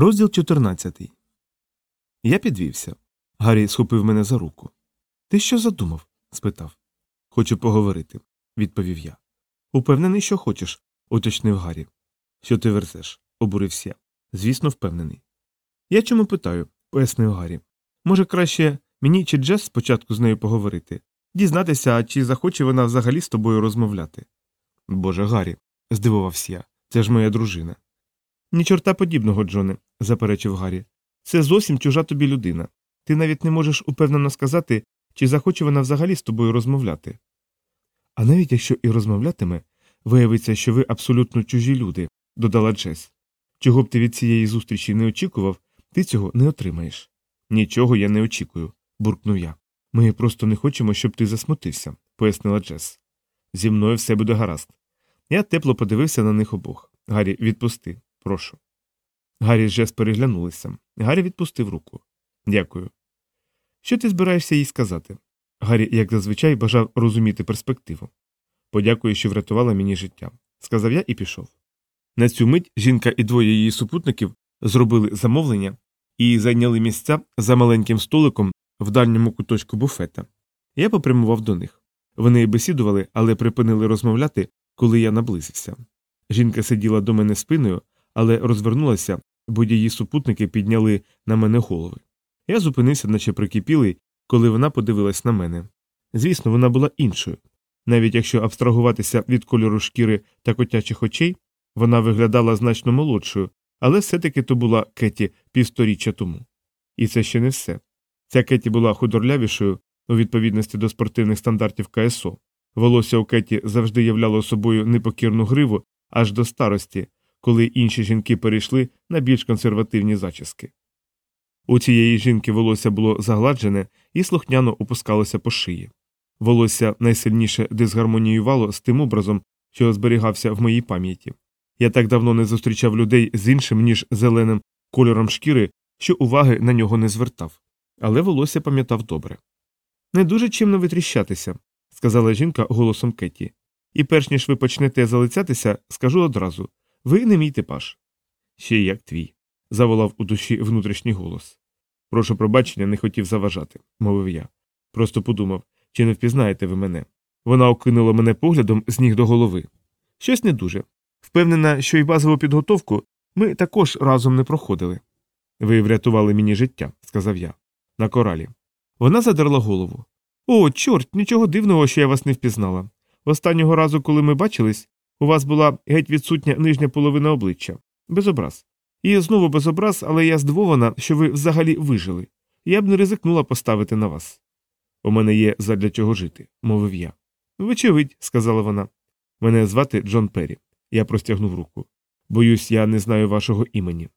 Розділ 14. Я підвівся. Гаррі схопив мене за руку. Ти що задумав? спитав. Хочу поговорити, відповів я. Упевнений, що хочеш, уточнив Гаррі. Що ти верзеш? обурився я. Звісно, впевнений. Я чому питаю, пояснив Гаррі. Може, краще мені чи Джес спочатку з нею поговорити, дізнатися, чи захоче вона взагалі з тобою розмовляти. Боже Гаррі, здивувався я, це ж моя дружина. Ні чорта подібного, Джоне, заперечив Гаррі. Це зовсім чужа тобі людина. Ти навіть не можеш упевнено сказати, чи захоче вона взагалі з тобою розмовляти. А навіть якщо і розмовлятиме, виявиться, що ви абсолютно чужі люди, додала Джес. Чого б ти від цієї зустрічі не очікував, ти цього не отримаєш. Нічого я не очікую, буркнув я. Ми просто не хочемо, щоб ти засмутився, пояснила Джес. Зі мною все буде гаразд. Я тепло подивився на них обох. Гаррі, відпусти, прошу. Гаррі з Джес переглянулися. Гаррі відпустив руку. Дякую. Що ти збираєшся їй сказати? Гаррі, як зазвичай, бажав розуміти перспективу. Подякую, що врятувала мені життя, сказав я і пішов. На цю мить жінка і двоє її супутників зробили замовлення і зайняли місця за маленьким столиком в дальньому куточку буфета. Я попрямував до них. Вони бесідували, але припинили розмовляти, коли я наблизився. Жінка сиділа до мене спиною, але розвернулася, бо її супутники підняли на мене голови. Я зупинився, наче прикипілий, коли вона подивилась на мене. Звісно, вона була іншою. Навіть якщо абстрагуватися від кольору шкіри та котячих очей, вона виглядала значно молодшою, але все-таки то була Кеті півсторіччя тому. І це ще не все. Ця Кеті була худорлявішою у відповідності до спортивних стандартів КСО. Волосся у Кеті завжди являло собою непокірну гриву аж до старості, коли інші жінки перейшли на більш консервативні зачіски. У цієї жінки волосся було загладжене і слухняно опускалося по шиї. Волосся найсильніше дисгармоніювало з тим образом, що зберігався в моїй пам'яті. Я так давно не зустрічав людей з іншим, ніж зеленим кольором шкіри, що уваги на нього не звертав. Але волосся пам'ятав добре. Не дуже чимно витріщатися, сказала жінка голосом Кеті. І перш ніж ви почнете залицятися, скажу одразу ви не мій типаж. Ще як твій, заволав у душі внутрішній голос. Прошу пробачення, не хотів заважати, мовив я. Просто подумав, чи не впізнаєте ви мене. Вона окинула мене поглядом з ніг до голови. Щось не дуже. Впевнена, що й базову підготовку ми також разом не проходили. Ви врятували мені життя, сказав я. На коралі. Вона задерла голову. О, чорт, нічого дивного, що я вас не впізнала. Останнього разу, коли ми бачились, у вас була геть відсутня нижня половина обличчя. Без образ. І знову без образ, але я здивована, що ви взагалі вижили. Я б не ризикнула поставити на вас. У мене є задля чого жити, мовив я. Вочевидь, сказала вона. Мене звати Джон Перрі. Я простягнув руку. Боюсь, я не знаю вашого імені.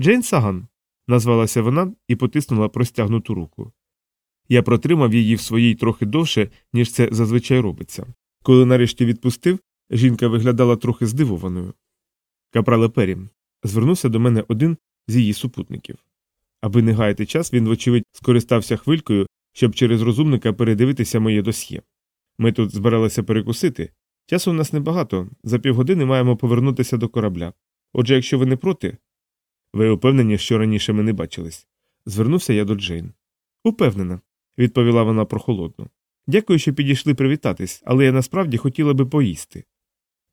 Джейн Саган, назвалася вона і потиснула простягнуту руку. Я протримав її в своїй трохи довше, ніж це зазвичай робиться. Коли нарешті відпустив, жінка виглядала трохи здивованою. Капрале Перрі, звернувся до мене один з її супутників. Аби не гаяти час, він, вочевидь, скористався хвилькою, щоб через розумника передивитися моє досьє. Ми тут збиралися перекусити. Часу в нас небагато, за півгодини маємо повернутися до корабля. Отже, якщо ви не проти. Ви упевнені, що раніше ми не бачились? Звернувся я до Джейн. Упевнена, відповіла вона прохолодно. Дякую, що підійшли привітатись, але я насправді хотіла би поїсти.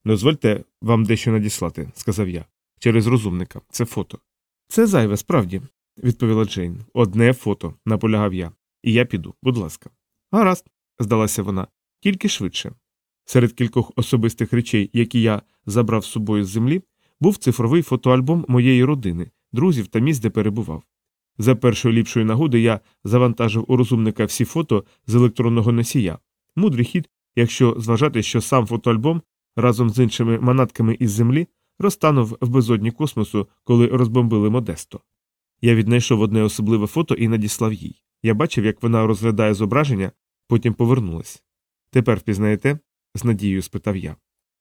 Дозвольте вам дещо надіслати, сказав я. Через розумника. Це фото. Це зайве, справді, відповіла Джейн. Одне фото, наполягав я. І я піду, будь ласка. Гаразд, здалася вона, тільки швидше. Серед кількох особистих речей, які я забрав з собою з землі, був цифровий фотоальбом моєї родини, друзів та місць, де перебував. За першої ліпшої нагоди я завантажив у розумника всі фото з електронного носія. Мудрий хід, якщо зважати, що сам фотоальбом разом з іншими манатками із землі розтанув в безодні космосу, коли розбомбили Модесто. Я віднайшов одне особливе фото і надіслав їй. Я бачив, як вона розглядає зображення, потім повернулась. Тепер впізнаєте? з надією спитав я.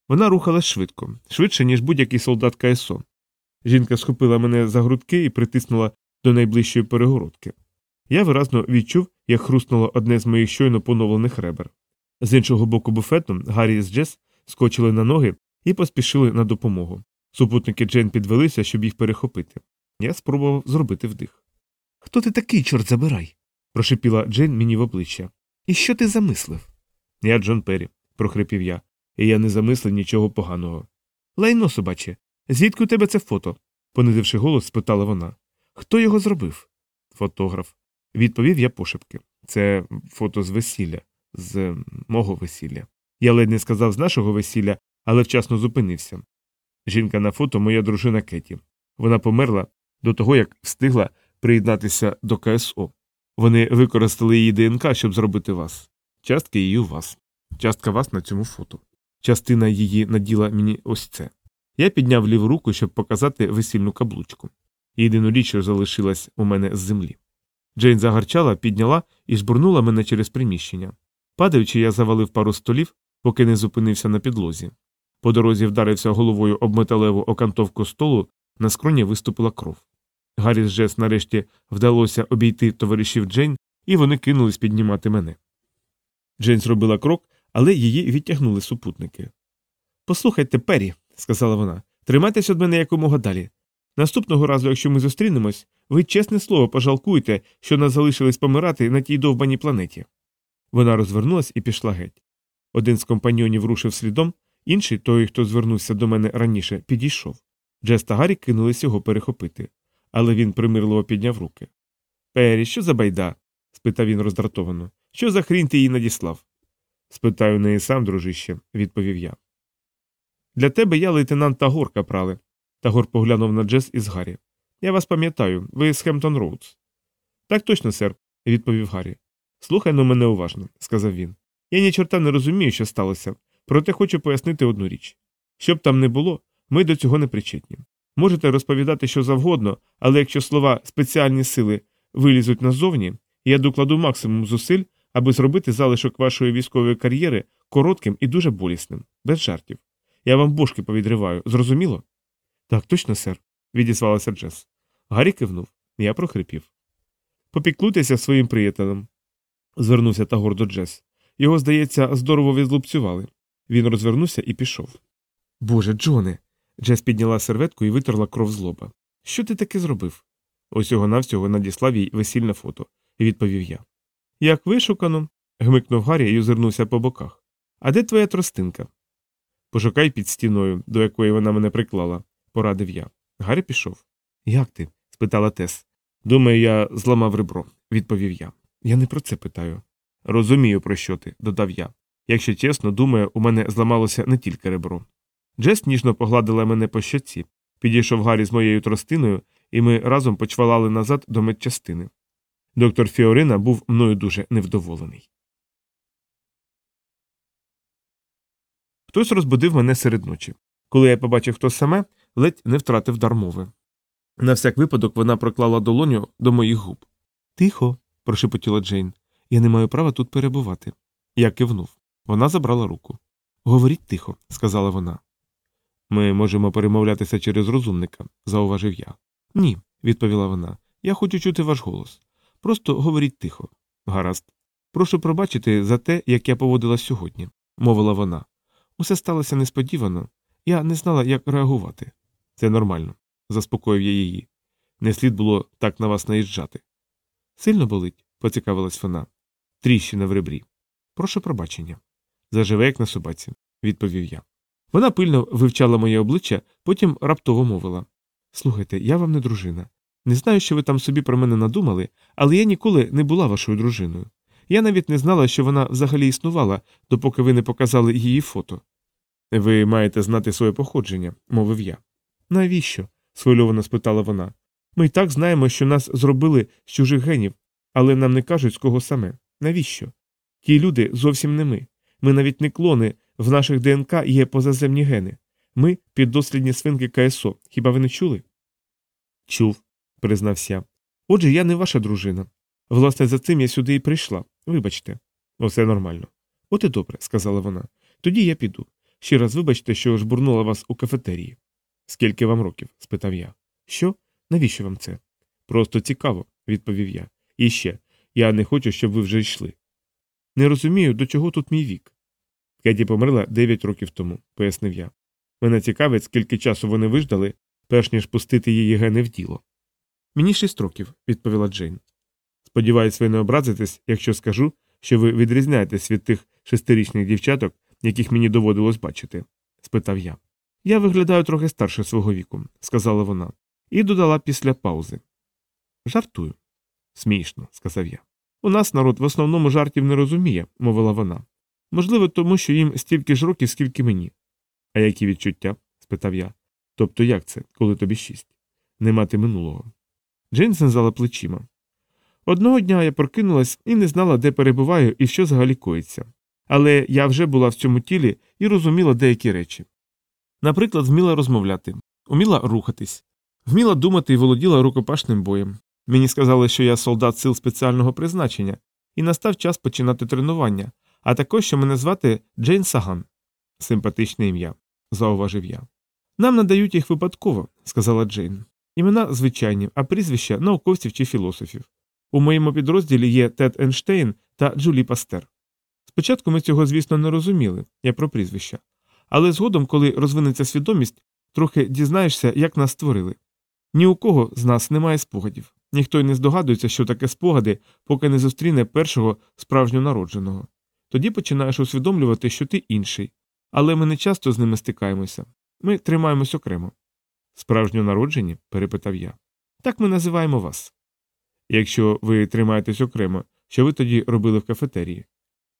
Вона рухалась швидко, швидше, ніж будь-який солдат КСО. Жінка схопила мене за грудки і притиснула до найближчої перегородки. Я виразно відчув, як хрустнуло одне з моїх щойно поновлених ребер. З іншого боку буфету Гаррі з Джес скочили на ноги і поспішили на допомогу. Супутники Джен підвелися, щоб їх перехопити. Я спробував зробити вдих. Хто ти такий, чорт забирай? прошепіла Джейн мені в обличчя. І що ти замислив? Я Джон Перрі, прохрипів я, і я не замислив нічого поганого. Лайно, собаче, звідки у тебе це фото? понизивши голос, спитала вона. Хто його зробив? Фотограф. Відповів я пошепки. Це фото з весілля, з мого весілля. Я ледь не сказав з нашого весілля, але вчасно зупинився. Жінка на фото моя дружина Кеті. Вона померла до того, як встигла приєднатися до КСО. Вони використали її ДНК, щоб зробити вас. Частка її у вас. Частка вас на цьому фото. Частина її наділа мені ось це. Я підняв ліву руку, щоб показати весільну каблучку. Єдину річ, що залишилась у мене з землі. Джейн загарчала, підняла і жбурнула мене через приміщення. Падаючи, я завалив пару столів, поки не зупинився на підлозі. По дорозі вдарився головою об металеву окантовку столу, на скроні виступила кров. Гаррі з Джес нарешті вдалося обійти товаришів Джейн, і вони кинулись піднімати мене. Джейн зробила крок, але її відтягнули супутники. Послухайте, Пері, сказала вона, тримайтесь від мене якомога далі. Наступного разу, якщо ми зустрінемось, ви чесне слово пожалкуєте, що нас залишились помирати на тій довбаній планеті. Вона розвернулась і пішла геть. Один з компаньонів рушив слідом, інший, той, хто звернувся до мене раніше, підійшов. Джес та Гаррі кинулись його перехопити, але він примирливо підняв руки. Пері, що за байда? спитав він роздратовано. Що за хрінь ти її надіслав? Спитай у неї сам, дружище, відповів я. Для тебе я лейтенант Тагор, капрале. Тагор поглянув на Джес із Гаррі. Я вас пам'ятаю, ви з Хемптон Роудс. Так точно, сер, відповів Гаррі. Слухай-но мене уважно, сказав він. Я ні чорта не розумію, що сталося, проте хочу пояснити одну річ. Щоб там не було, ми до цього не причетні. Можете розповідати що завгодно, але якщо слова спеціальні сили вилізуть назовні, я докладу максимум зусиль, аби зробити залишок вашої військової кар'єри коротким і дуже болісним, без жартів. Я вам бошки повідриваю, зрозуміло? Так, точно, сер, відізвалася Джес. Гаррі кивнув, я прохрипів. Попіклуйтеся своїм приятелем, звернувся Тагор до Джес. Його, здається, здорово відлупцювали. Він розвернувся і пішов. Боже, Джоне. Джес підняла серветку і витерла кров з лоба. Що ти таке зробив? Усього навсього надіслав їй весільне фото, відповів я. Як вишукано, гмикнув Гаррі і озирнувся по боках. А де твоя тростинка? Пошукай під стіною, до якої вона мене приклала, порадив я. Гаррі пішов. Як ти? спитала Тес. Думаю, я зламав ребро, відповів я. Я не про це питаю. Розумію, про що ти, додав я. Якщо чесно, думаю, у мене зламалося не тільки ребро. Джес ніжно погладила мене по щоці, підійшов Гаррі з моєю тростиною, і ми разом почвалали назад до медчастини. Доктор Фіорина був мною дуже невдоволений. Хтось розбудив мене серед ночі. Коли я побачив, хто саме, ледь не втратив дар мови. На всяк випадок вона проклала долоню до моїх губ. Тихо, прошепотіла Джейн. Я не маю права тут перебувати. Я кивнув. Вона забрала руку. Говоріть тихо, сказала вона. Ми можемо перемовлятися через розумника, зауважив я. Ні, відповіла вона. Я хочу чути ваш голос. Просто говоріть тихо. Гаразд. Прошу пробачити за те, як я поводилась сьогодні, мовила вона. Усе сталося несподівано. Я не знала, як реагувати. Це нормально, заспокоїв я її. Не слід було так на вас наїжджати. Сильно болить, поцікавилась вона. Тріщина в ребрі. Прошу пробачення. Заживе, як на собаці, відповів я. Вона пильно вивчала моє обличчя, потім раптово мовила Слухайте, я вам не дружина. Не знаю, що ви там собі про мене надумали, але я ніколи не була вашою дружиною. Я навіть не знала, що вона взагалі існувала, допоки ви не показали її фото. Ви маєте знати своє походження, мовив я. Навіщо? схвильовано спитала вона. Ми й так знаємо, що нас зробили з чужих генів, але нам не кажуть, з кого саме. Навіщо? Ті люди зовсім не ми. Ми навіть не клони, в наших ДНК є позаземні гени. Ми піддослідні свинки КСО. Хіба ви не чули? Чув, признався. Отже, я не ваша дружина. Власне, за цим я сюди і прийшла. Вибачте. Усе нормально. От і добре, сказала вона. Тоді я піду. Ще раз вибачте, що жбурнула вас у кафетерії. Скільки вам років? спитав я. Що? Навіщо вам це? Просто цікаво, відповів я. І ще я не хочу, щоб ви вже йшли. Не розумію, до чого тут мій вік. Кеді померла 9 років тому, пояснив я. Мене цікавить, скільки часу вони виждали, перш ніж пустити її гени в діло. Мені шість років, відповіла Джейн. Сподіваюсь, ви не образитесь, якщо скажу, що ви відрізняєтесь від тих шестирічних дівчаток, яких мені доводилось бачити? спитав я. Я виглядаю трохи старше свого віку, сказала вона, і додала після паузи. Жартую. Смішно, сказав я. У нас народ в основному жартів не розуміє, мовила вона. Можливо, тому що їм стільки ж років, скільки мені. А які відчуття? спитав я. Тобто як це, коли тобі шість? Не мати минулого. Джейн знизала плечима. Одного дня я прокинулась і не знала, де перебуваю і що взагалі коїться. Але я вже була в цьому тілі і розуміла деякі речі. Наприклад, вміла розмовляти, вміла рухатись, вміла думати і володіла рукопашним боєм. Мені сказали, що я солдат сил спеціального призначення, і настав час починати тренування, а також що мене звати Джейн Саган. Симпатичне ім'я, зауважив я. Нам надають їх випадково, сказала Джейн. Імена звичайні, а прізвища науковців чи філософів. У моєму підрозділі є Тед Енштейн та Джулі Пастер. Спочатку ми цього, звісно, не розуміли, я про прізвища. Але згодом, коли розвинеться свідомість, трохи дізнаєшся, як нас створили. Ні у кого з нас немає спогадів. Ніхто й не здогадується, що таке спогади, поки не зустріне першого справжньо народженого. Тоді починаєш усвідомлювати, що ти інший. Але ми не часто з ними стикаємося. Ми тримаємось окремо. Справжньо народжені? перепитав я. Так ми називаємо вас. Якщо ви тримаєтесь окремо, що ви тоді робили в кафетерії?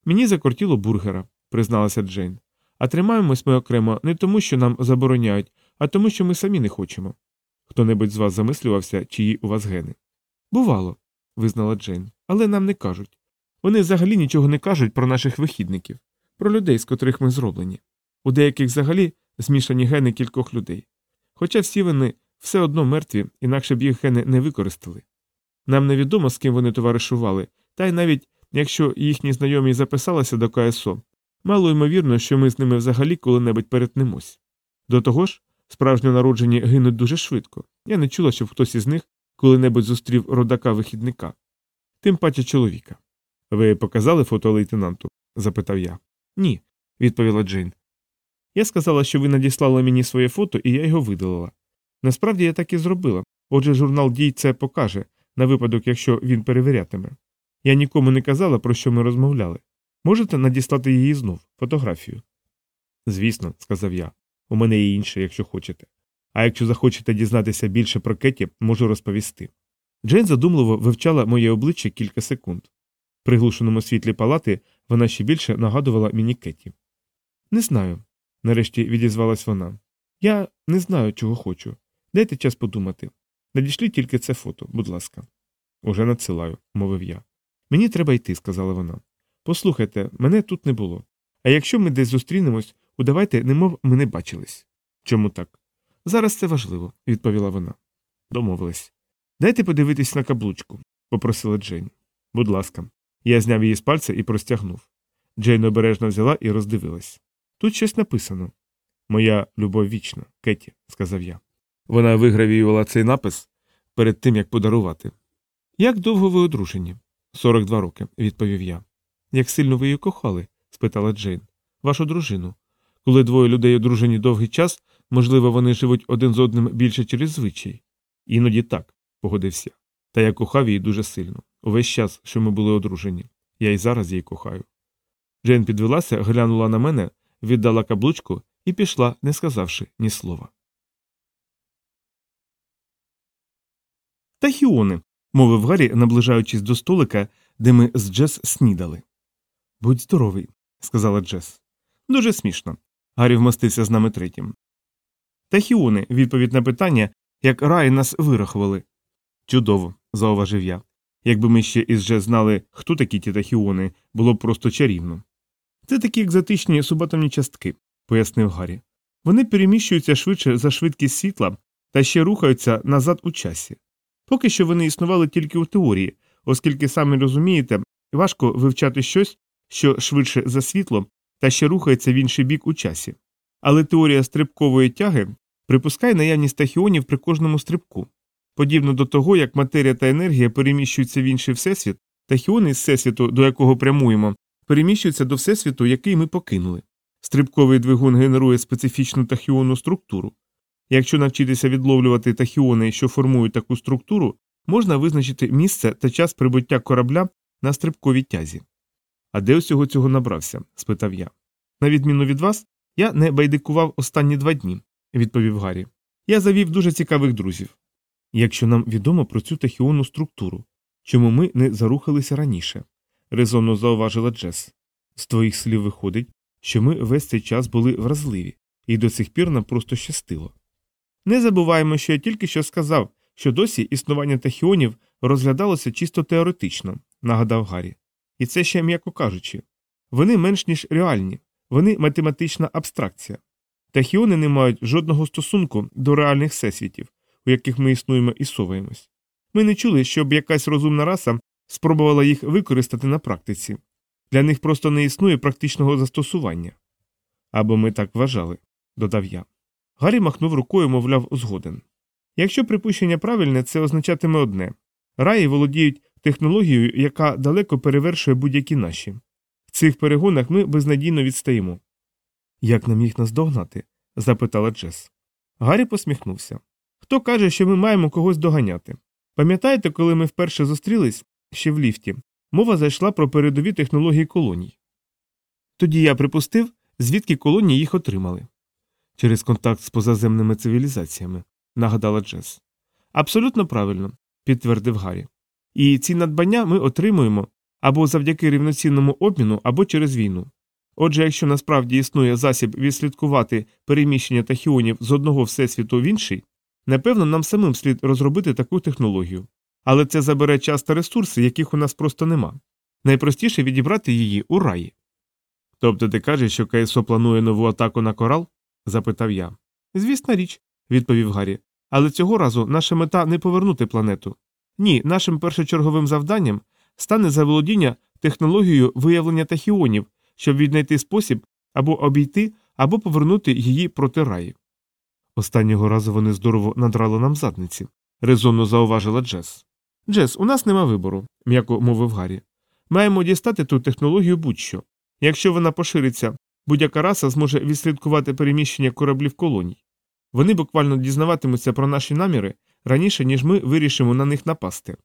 Мені закортіло бургера, призналася Джейн. А тримаємось ми окремо не тому, що нам забороняють, а тому, що ми самі не хочемо. Хто небудь з вас замислювався, чиї у вас гени? Бувало, визнала Джейн, але нам не кажуть. Вони взагалі нічого не кажуть про наших вихідників, про людей, з котрих ми зроблені. У деяких взагалі змішані гени кількох людей. Хоча всі вони все одно мертві, інакше б їх гени не використали. Нам невідомо, з ким вони товаришували, та й навіть якщо їхні знайомі записалися до КСО, мало ймовірно, що ми з ними взагалі коли-небудь перетнемось. До того ж, справжньо народжені гинуть дуже швидко. Я не чула, щоб хтось із них коли-небудь зустрів родака вихідника, тим паче чоловіка. Ви показали фото лейтенанту? запитав я. Ні, відповіла Джейн. Я сказала, що ви надіслали мені своє фото, і я його видалила. Насправді я так і зробила, отже, журнал дій це покаже, на випадок, якщо він перевірятиме. Я нікому не казала, про що ми розмовляли. Можете надіслати її знов, фотографію? Звісно, сказав я. У мене є інше, якщо хочете. А якщо захочете дізнатися більше про Кеті, можу розповісти. Джейн задумливо вивчала моє обличчя кілька секунд. В приглушеному світлі палати вона ще більше нагадувала мені Кеті. Не знаю, нарешті відізвалась вона. Я не знаю, чого хочу. Дайте час подумати. Надішліть тільки це фото, будь ласка. Уже надсилаю, мовив я. Мені треба йти, сказала вона. Послухайте, мене тут не було. А якщо ми десь зустрінемось, удавайте, немов ми не бачились. Чому так? Зараз це важливо, відповіла вона. Домовились. Дайте подивитись на каблучку, попросила Джейн. Будь ласка. Я зняв її з пальця і простягнув. Джейн обережно взяла і роздивилась. Тут щось написано. Моя любов вічна, Кеті, сказав я. Вона вигравіювала цей напис перед тим, як подарувати. Як довго ви одружені? Сорок два роки, відповів я. Як сильно ви її кохали? спитала Джейн. Вашу дружину. Коли двоє людей одружені довгий час, можливо, вони живуть один з одним більше через звичай. Іноді так, погодився. Та я кохав її дуже сильно. Увесь час, що ми були одружені. Я й зараз її кохаю. Джейн підвелася, глянула на мене, віддала каблучку і пішла, не сказавши ні слова. Тахіони, мовив Гаррі, наближаючись до столика, де ми з Джес снідали. Будь здоровий, сказала Джес. Дуже смішно. Гаррі вмостився з нами третім. Тахіони, відповідь на питання, як рай нас вирахували. Чудово, зауважив я. Якби ми ще із Джес знали, хто такі ті тахіони, було б просто чарівно. Це такі екзотичні субатомні частки, пояснив Гаррі. Вони переміщуються швидше за швидкість світла та ще рухаються назад у часі. Поки що вони існували тільки у теорії, оскільки самі розумієте, важко вивчати щось, що швидше за світло та ще рухається в інший бік у часі. Але теорія стрибкової тяги припускає наявність тахіонів при кожному стрибку. Подібно до того, як матерія та енергія переміщуються в інший всесвіт, тахіони з всесвіту, до якого прямуємо, переміщуються до всесвіту, який ми покинули. Стрибковий двигун генерує специфічну тахіонну структуру. Якщо навчитися відловлювати тахіони, що формують таку структуру, можна визначити місце та час прибуття корабля на стрибковій тязі. А де усього цього набрався? спитав я. На відміну від вас, я не байдикував останні два дні, відповів Гаррі. Я завів дуже цікавих друзів. Якщо нам відомо про цю тахіонну структуру, чому ми не зарухалися раніше, резонно зауважила Джес. З твоїх слів виходить, що ми весь цей час були вразливі, і до сих пір нам просто щастило. Не забуваємо, що я тільки що сказав, що досі існування тахіонів розглядалося чисто теоретично, нагадав Гаррі. І це ще м'яко кажучи. Вони менш ніж реальні, вони математична абстракція. Тахіони не мають жодного стосунку до реальних всесвітів, у яких ми існуємо і соваємось. Ми не чули, щоб якась розумна раса спробувала їх використати на практиці. Для них просто не існує практичного застосування. Або ми так вважали, додав я. Гаррі махнув рукою, мовляв, згоден. Якщо припущення правильне, це означатиме одне раї володіють технологією, яка далеко перевершує будь-які наші. В цих перегонах ми безнадійно відстаємо. Як нам їх наздогнати? запитала Джес. Гаррі посміхнувся. Хто каже, що ми маємо когось доганяти? Пам'ятаєте, коли ми вперше зустрілись ще в ліфті, мова зайшла про передові технології колоній. Тоді я припустив, звідки колонії їх отримали. Через контакт з позаземними цивілізаціями, нагадала Джес. Абсолютно правильно, підтвердив Гаррі. І ці надбання ми отримуємо або завдяки рівноцінному обміну, або через війну. Отже, якщо насправді існує засіб відслідкувати переміщення тахіонів з одного всесвіту в інший, напевно, нам самим слід розробити таку технологію. Але це забере час та ресурси, яких у нас просто нема. Найпростіше відібрати її у раї. Тобто ти кажеш, що КСО планує нову атаку на корал? запитав я. Звісна річ, відповів Гаррі. Але цього разу наша мета не повернути планету. Ні, нашим першочерговим завданням стане заволодіння технологією виявлення тахіонів, щоб віднайти спосіб або обійти, або повернути її проти раї. Останнього разу вони здорово надрали нам задниці, резонно зауважила Джес. Джес, у нас нема вибору, м'яко мовив Гаррі. Маємо дістати ту технологію будь-що. Якщо вона пошириться, будь-яка раса зможе відслідкувати переміщення кораблів колоній. Вони буквально дізнаватимуться про наші наміри раніше, ніж ми вирішимо на них напасти.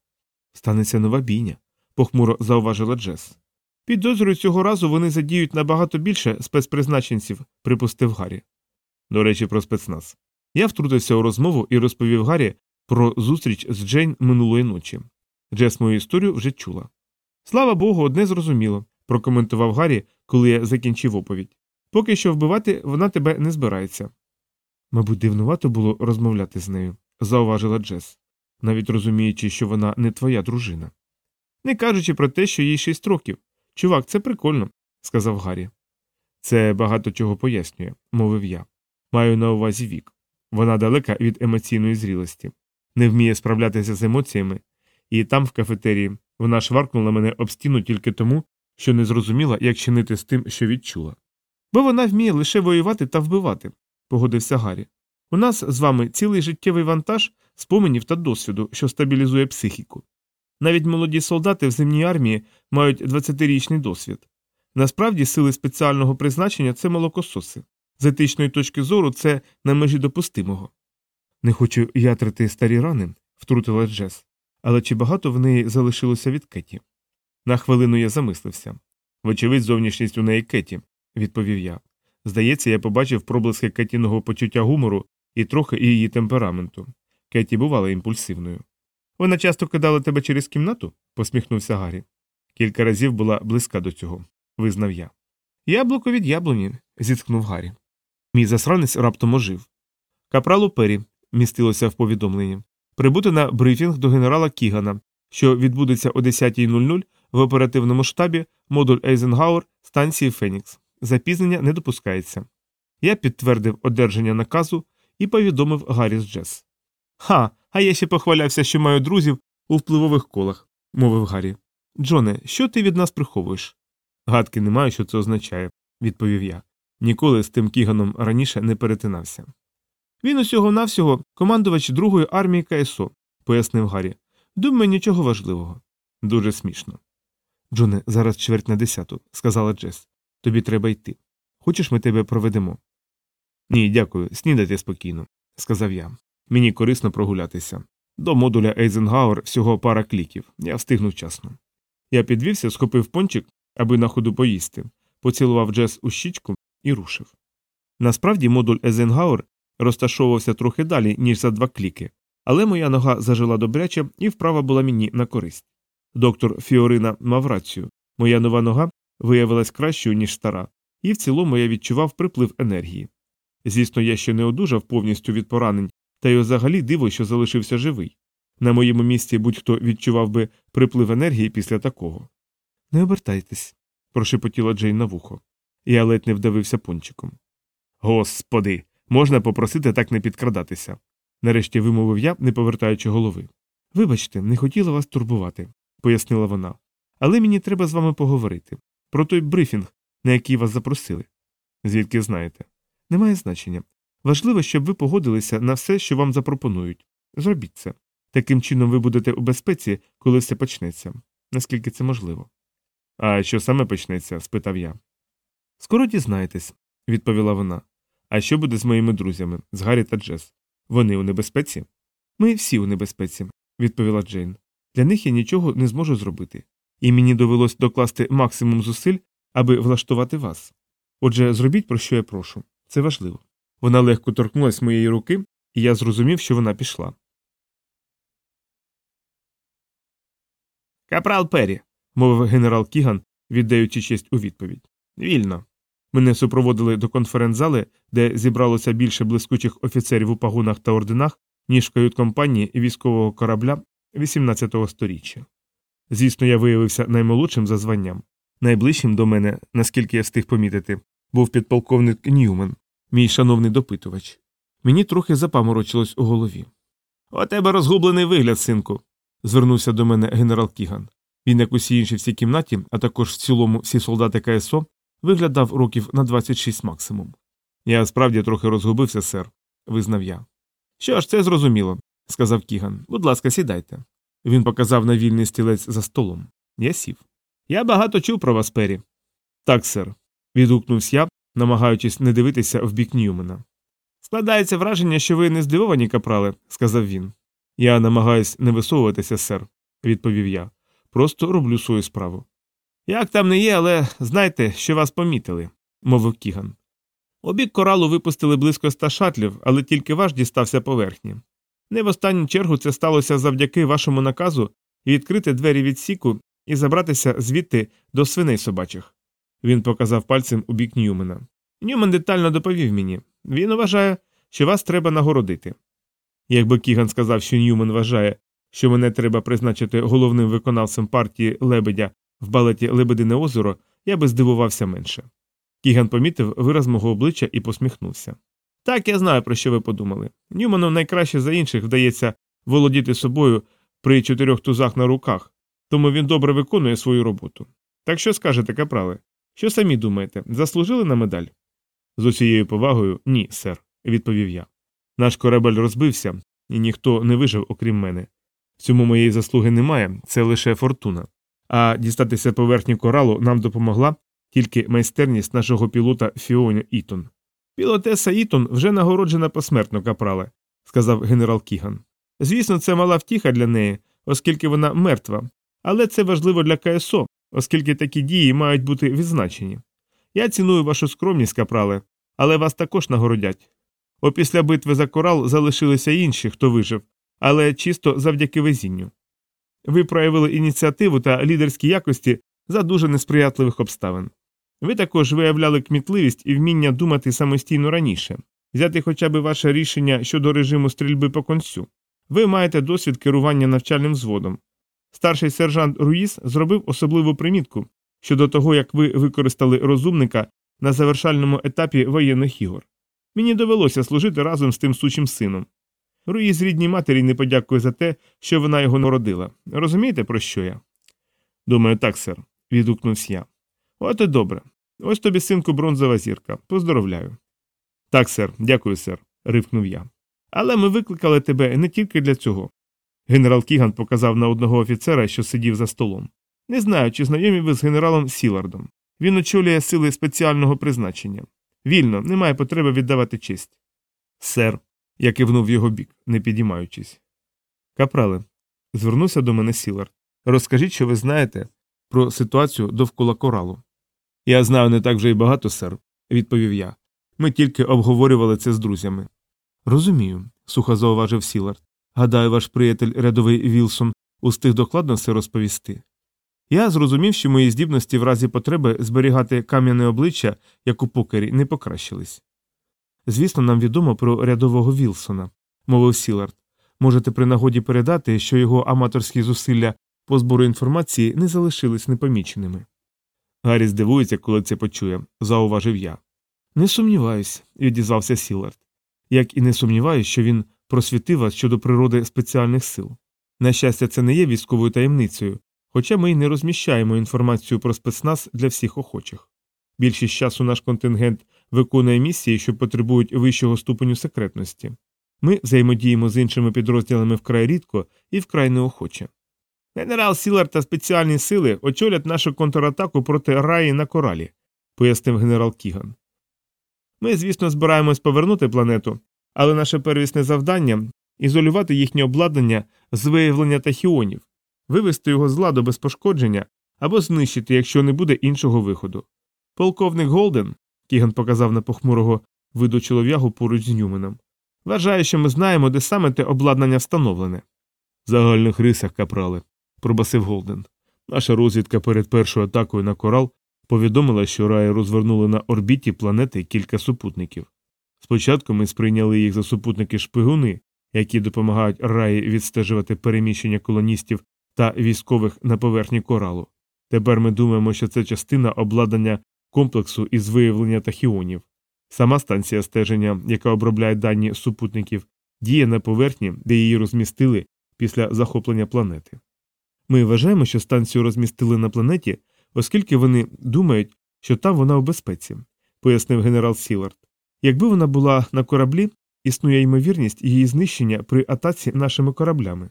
Станеться нова бійня, похмуро зауважила Джес. Підозрюю, цього разу вони задіють набагато більше спецпризначенців, припустив Гаррі. До речі, про спецназ. Я втрутився у розмову і розповів Гаррі про зустріч з Джейн минулої ночі. Джес мою історію вже чула. Слава Богу, одне зрозуміло, прокоментував Гаррі, коли я закінчив оповідь. Поки що вбивати вона тебе не збирається. Мабуть, дивнувато було розмовляти з нею, зауважила Джес, навіть розуміючи, що вона не твоя дружина. Не кажучи про те, що їй шість років. Чувак, це прикольно, сказав Гаррі. Це багато чого пояснює, мовив я. Маю на увазі вік. Вона далека від емоційної зрілості, не вміє справлятися з емоціями, і там, в кафетерії, вона шваркнула мене об стіну тільки тому, що не зрозуміла, як чинити з тим, що відчула. Бо вона вміє лише воювати та вбивати, погодився Гаррі. У нас з вами цілий життєвий вантаж споменів та досвіду, що стабілізує психіку. Навіть молоді солдати в земній армії мають 20-річний досвід. Насправді, сили спеціального призначення це молокососи. З етичної точки зору це на межі допустимого. Не хочу ятрити старі рани, втрутила Джес, але чи багато в неї залишилося від Кеті? На хвилину я замислився. Вочевидь, зовнішність у неї Кеті, відповів я. Здається, я побачив проблиски Кетіного почуття гумору і трохи і її темпераменту. Кеті бувала імпульсивною. Вона часто кидала тебе через кімнату? посміхнувся Гаррі. Кілька разів була близька до цього, визнав я. Яблуко від яблуні, зітхнув Гаррі. Мій засранець раптом ожив. Капралу Пері містилося в повідомленні. Прибути на брифінг до генерала Кігана, що відбудеться о 10.00 в оперативному штабі модуль Ейзенгауер станції Фенікс. Запізнення не допускається. Я підтвердив одержання наказу і повідомив Гаррі з Джес. Ха, а я ще похвалявся, що маю друзів у впливових колах, мовив Гаррі. Джоне, що ти від нас приховуєш? Гадки не маю, що це означає, відповів я. Ніколи з тим Кіганом раніше не перетинався. Він усього навсього командувач другої армії КСО, пояснив Гаррі. Думаю, нічого важливого. Дуже смішно. Джоне, зараз чверть на десяту, сказала Джес. Тобі треба йти. Хочеш, ми тебе проведемо? Ні, дякую, снідайте спокійно, сказав я. Мені корисно прогулятися. До модуля Ейзенгауер всього пара кліків. Я встигну вчасно. Я підвівся, схопив пончик, аби на ходу поїсти, поцілував Джес у щічку і рушив. Насправді модуль Ейзенгауер розташовувався трохи далі, ніж за два кліки, але моя нога зажила добряче і вправа була мені на користь. Доктор Фіорина мав рацію. Моя нова нога виявилась кращою, ніж стара, і в цілому я відчував приплив енергії. Звісно, я ще не одужав повністю від поранень, та й взагалі диво, що залишився живий. На моєму місці будь-хто відчував би приплив енергії після такого. Не обертайтесь, прошепотіла Джейн на вухо. Я ледь не вдавився пончиком. Господи, можна попросити так не підкрадатися. Нарешті вимовив я, не повертаючи голови. Вибачте, не хотіла вас турбувати, пояснила вона. Але мені треба з вами поговорити про той брифінг, на який вас запросили. Звідки знаєте? Немає значення. Важливо, щоб ви погодилися на все, що вам запропонують. Зробіть це. Таким чином ви будете у безпеці, коли все почнеться, наскільки це можливо. А що саме почнеться? спитав я. Скоро дізнаєтесь, відповіла вона. А що буде з моїми друзями, з Гаррі та Джес? Вони у небезпеці? Ми всі у небезпеці, відповіла Джейн. Для них я нічого не зможу зробити, і мені довелось докласти максимум зусиль, аби влаштувати вас. Отже, зробіть, про що я прошу. Це важливо. Вона легко торкнулась моєї руки, і я зрозумів, що вона пішла. Капрал Перрі, мовив генерал Кіган, віддаючи честь у відповідь. Вільно. Мене супроводили до конференц-зали, де зібралося більше блискучих офіцерів у пагонах та орденах, ніж кают-компанії військового корабля 18-го сторіччя. Звісно, я виявився наймолодшим за званням. Найближчим до мене, наскільки я встиг помітити, був підполковник Ньюмен, мій шановний допитувач. Мені трохи запаморочилось у голові. У тебе розгублений вигляд, синку, звернувся до мене генерал Кіган. Він, як усі інші в цій кімнаті, а також в цілому всі солдати КСО, виглядав років на 26 максимум. Я справді трохи розгубився, сер, визнав я. Що ж, це зрозуміло, сказав Кіган. Будь ласка, сідайте. Він показав на вільний стілець за столом. Я сів. Я багато чув про вас, Пері. Так, сер, відгукнувся я, намагаючись не дивитися в бік Ньюмена. Складається враження, що ви не здивовані, капрале, сказав він. Я намагаюсь не висовуватися, сер, відповів я. Просто роблю свою справу. Як там не є, але знайте, що вас помітили, мовив Кіган. У бік коралу випустили близько ста шатлів, але тільки ваш дістався поверхні. Не в останню чергу це сталося завдяки вашому наказу відкрити двері відсіку і забратися звідти до свиней собачих. Він показав пальцем у бік Ньюмена. Ньюмен детально доповів мені він вважає, що вас треба нагородити. Якби Кіган сказав, що Ньюмен вважає, що мене треба призначити головним виконавцем партії лебедя в балеті Лебедине озеро, я би здивувався менше. Кіган помітив вираз мого обличчя і посміхнувся. Так, я знаю, про що ви подумали. Ньюману найкраще за інших вдається володіти собою при чотирьох тузах на руках, тому він добре виконує свою роботу. Так що скажете, капрале? Що самі думаєте, заслужили на медаль? З усією повагою ні, сер, відповів я. Наш корабель розбився, і ніхто не вижив, окрім мене. В цьому моєї заслуги немає, це лише фортуна. А дістатися поверхні коралу нам допомогла тільки майстерність нашого пілота Фіоня Ітон. Пілотеса Ітон вже нагороджена посмертно, капрале, сказав генерал Кіган. Звісно, це мала втіха для неї, оскільки вона мертва, але це важливо для КСО, оскільки такі дії мають бути відзначені. Я ціную вашу скромність, капрале, але вас також нагородять. Опісля битви за корал залишилися інші, хто вижив, але чисто завдяки везінню. Ви проявили ініціативу та лідерські якості за дуже несприятливих обставин. Ви також виявляли кмітливість і вміння думати самостійно раніше, взяти хоча б ваше рішення щодо режиму стрільби по концю. Ви маєте досвід керування навчальним взводом. Старший сержант Руїс зробив особливу примітку щодо того, як ви використали розумника на завершальному етапі воєнних ігор. Мені довелося служити разом з тим сучим сином. Руїс рідній матері не подякує за те, що вона його народила. Розумієте, про що я? Думаю, так, сер, відгукнувся я. От і добре. Ось тобі, синку, бронзова зірка. Поздоровляю. Так, сер, дякую, сер, ривкнув я. Але ми викликали тебе не тільки для цього. Генерал Кіган показав на одного офіцера, що сидів за столом. Не знаю, чи знайомі ви з генералом Сілардом. Він очолює сили спеціального призначення. Вільно, немає потреби віддавати честь. Сер, я кивнув його бік, не підіймаючись. Капрале, звернувся до мене Сілар. Розкажіть, що ви знаєте про ситуацію довкола коралу. Я знаю не так вже й багато, сер, відповів я. Ми тільки обговорювали це з друзями. Розумію, сухо зауважив Сілард. Гадаю, ваш приятель рядовий Вілсон устиг докладно все розповісти. Я зрозумів, що мої здібності в разі потреби зберігати кам'яне обличчя, як у покері, не покращились. Звісно, нам відомо про рядового Вілсона, мовив Сілард. Можете при нагоді передати, що його аматорські зусилля по збору інформації не залишились непоміченими. Гаррі здивується, коли це почує, зауважив я. Не сумніваюсь, відізвався Сілард. Як і не сумніваюсь, що він просвітив вас щодо природи спеціальних сил. На щастя, це не є військовою таємницею, хоча ми й не розміщаємо інформацію про спецназ для всіх охочих. Більшість часу наш контингент виконує місії, що потребують вищого ступеню секретності. Ми взаємодіємо з іншими підрозділами вкрай рідко і вкрай неохоче. Генерал Сілар та спеціальні сили очолять нашу контратаку проти раї на коралі, пояснив генерал Кіган. Ми, звісно, збираємось повернути планету, але наше первісне завдання ізолювати їхнє обладнання з виявлення тахіонів, вивести його з ладу без пошкодження або знищити, якщо не буде іншого виходу. Полковник Голден, Кіган показав на похмурого виду чолов'ягу поруч з Нюменом, вважає, що ми знаємо, де саме те обладнання встановлене. В загальних рисах капрали, пробасив Голден. Наша розвідка перед першою атакою на корал повідомила, що раї розвернули на орбіті планети кілька супутників. Спочатку ми сприйняли їх за супутники шпигуни, які допомагають раї відстежувати переміщення колоністів та військових на поверхні коралу. Тепер ми думаємо, що це частина обладнання комплексу із виявлення тахіонів. Сама станція стеження, яка обробляє дані супутників, діє на поверхні, де її розмістили після захоплення планети. Ми вважаємо, що станцію розмістили на планеті, оскільки вони думають, що там вона у безпеці, пояснив генерал Сілард. Якби вона була на кораблі, існує ймовірність її знищення при атаці нашими кораблями.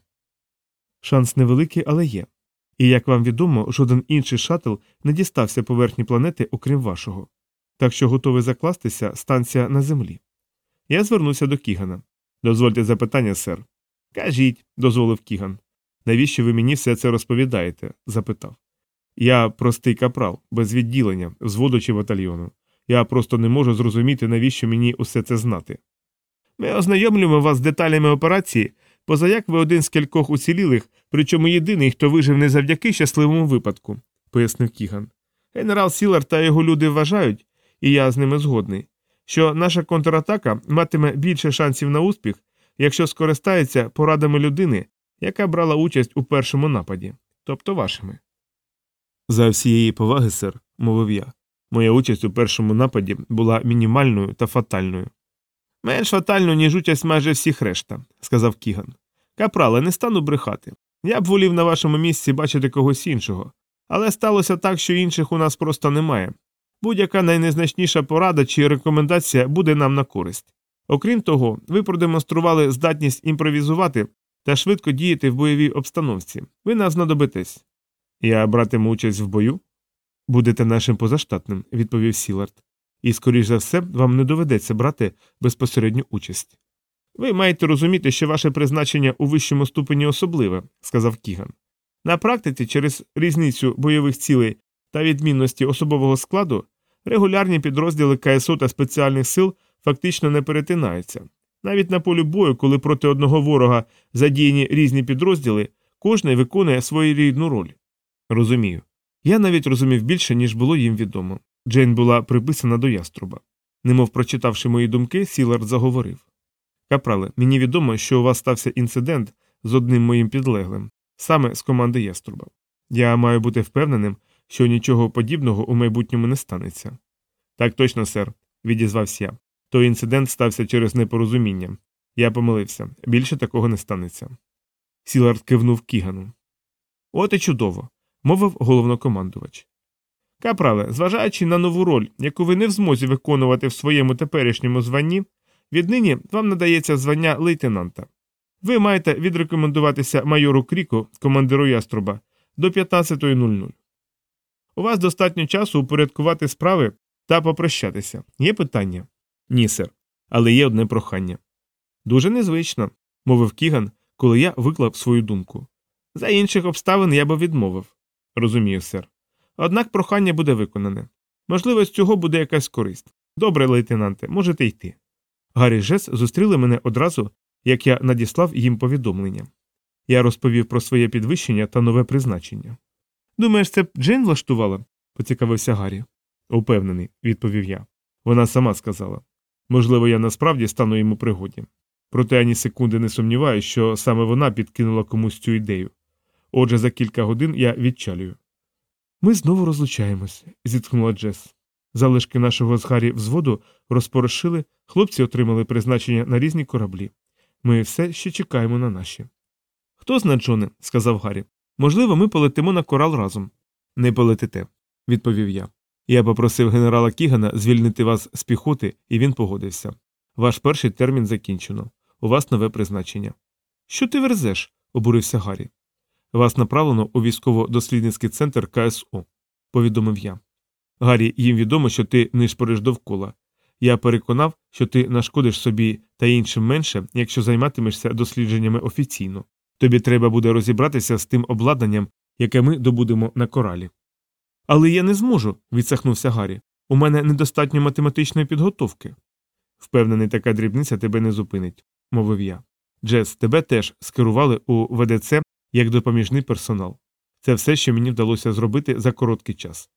Шанс невеликий, але є. І, як вам відомо, жоден інший шатл не дістався поверхні планети, окрім вашого. Так що готовий закластися станція на землі. Я звернувся до Кігана. Дозвольте запитання, сер. Кажіть, дозволив Кіган. Навіщо ви мені все це розповідаєте? запитав. Я простий капрал, без відділення, взводу чи батальйону. Я просто не можу зрозуміти, навіщо мені усе це знати. Ми ознайомлюємо вас з деталями операції, позаяк ви один з кількох уцілілих, причому єдиний, хто вижив не завдяки щасливому випадку, пояснив Кіган. Генерал Сілар та його люди вважають, і я з ними згодний, що наша контратака матиме більше шансів на успіх, якщо скористається порадами людини, яка брала участь у першому нападі, тобто вашими. За всієї поваги, сер, мовив я. Моя участь у першому нападі була мінімальною та фатальною. Менш фатальною, ніж участь майже всіх решта, сказав Кіган. Капрале, не стану брехати. Я б волів на вашому місці бачити когось іншого, але сталося так, що інших у нас просто немає. Будь-яка найнезначніша порада чи рекомендація буде нам на користь. Окрім того, ви продемонстрували здатність імпровізувати та швидко діяти в бойовій обстановці. Ви нас знадобитесь. Я братиму участь в бою? Будете нашим позаштатним, відповів Сілард. І, скоріш за все, вам не доведеться брати безпосередню участь. Ви маєте розуміти, що ваше призначення у вищому ступені особливе, сказав Кіган. На практиці, через різницю бойових цілей та відмінності особового складу, регулярні підрозділи КСО та спеціальних сил фактично не перетинаються. Навіть на полі бою, коли проти одного ворога задіяні різні підрозділи, кожний виконує своєрідну роль. Розумію. Я навіть розумів більше, ніж було їм відомо. Джейн була приписана до яструба. Немов прочитавши мої думки, Сілард заговорив Капрале, мені відомо, що у вас стався інцидент з одним моїм підлеглим, саме з команди яструба. Я маю бути впевненим, що нічого подібного у майбутньому не станеться. Так точно, сер, відізвався я. Той інцидент стався через непорозуміння. Я помилився більше такого не станеться. Сілард кивнув Кігану. От і чудово, мовив головнокомандувач. Капрале, зважаючи на нову роль, яку ви не в змозі виконувати в своєму теперішньому званні, віднині вам надається звання лейтенанта. Ви маєте відрекомендуватися майору Кріку, командиру яструба, до 15.00. У вас достатньо часу упорядкувати справи та попрощатися. Є питання? Ні, сер. Але є одне прохання. Дуже незвично, мовив Кіган, коли я виклав свою думку. За інших обставин я би відмовив. Розумію, сер. Однак прохання буде виконане. Можливо, з цього буде якась користь. Добре, лейтенанте, можете йти. Гаррі Жес зустріли мене одразу, як я надіслав їм повідомлення. Я розповів про своє підвищення та нове призначення. Думаєш, це б Джейн влаштувала? поцікавився Гаррі. Упевнений, відповів я. Вона сама сказала. Можливо, я насправді стану йому пригоді. Проте ані секунди не сумніваюся, що саме вона підкинула комусь цю ідею. Отже, за кілька годин я відчалюю. Ми знову розлучаємось, зітхнула Джес. Залишки нашого з Гаррі взводу розпорошили, хлопці отримали призначення на різні кораблі. Ми все ще чекаємо на наші. Хто зна, Джоне, сказав Гаррі. Можливо, ми полетимо на корал разом. Не полетите, відповів я. Я попросив генерала Кігана звільнити вас з піхоти, і він погодився. Ваш перший термін закінчено. У вас нове призначення. Що ти верзеш? обурився Гаррі. Вас направлено у військово-дослідницький центр КСУ, повідомив я. Гаррі, їм відомо, що ти нишпориш довкола. Я переконав, що ти нашкодиш собі та іншим менше, якщо займатимешся дослідженнями офіційно. Тобі треба буде розібратися з тим обладнанням, яке ми добудемо на коралі. Але я не зможу, відсахнувся Гаррі. У мене недостатньо математичної підготовки. Впевнений, така дрібниця тебе не зупинить, мовив я. Джес, тебе теж скерували у ВДЦ як допоміжний персонал. Це все, що мені вдалося зробити за короткий час.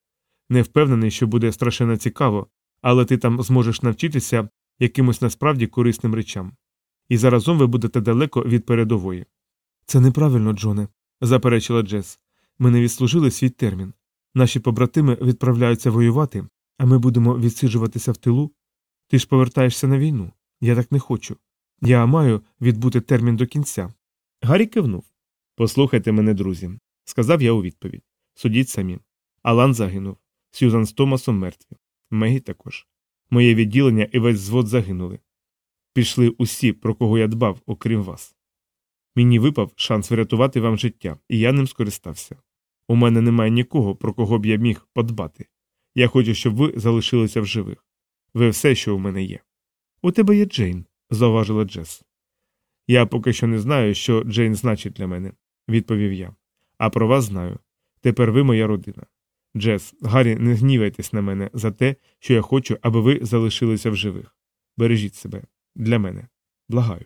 Не впевнений, що буде страшенно цікаво, але ти там зможеш навчитися якимось насправді корисним речам. І заразом ви будете далеко від передової. Це неправильно, Джоне, заперечила Джес. Ми не відслужили свій термін. Наші побратими відправляються воювати, а ми будемо відсиджуватися в тилу. Ти ж повертаєшся на війну. Я так не хочу. Я маю відбути термін до кінця. Гаррі кивнув. Послухайте мене, друзі, сказав я у відповідь. Судіть самі. Алан загинув. Сюзан з Томасом мертві. Мегі також. Моє відділення і весь звод загинули. Пішли усі, про кого я дбав, окрім вас. Мені випав шанс врятувати вам життя, і я ним скористався. У мене немає нікого, про кого б я міг подбати. Я хочу, щоб ви залишилися в живих. Ви все, що у мене є. У тебе є Джейн, зауважила Джес. Я поки що не знаю, що Джейн значить для мене, відповів я. А про вас знаю. Тепер ви моя родина. Джес, Гаррі, не гнівайтесь на мене за те, що я хочу, аби ви залишилися в живих. Бережіть себе для мене. Благаю.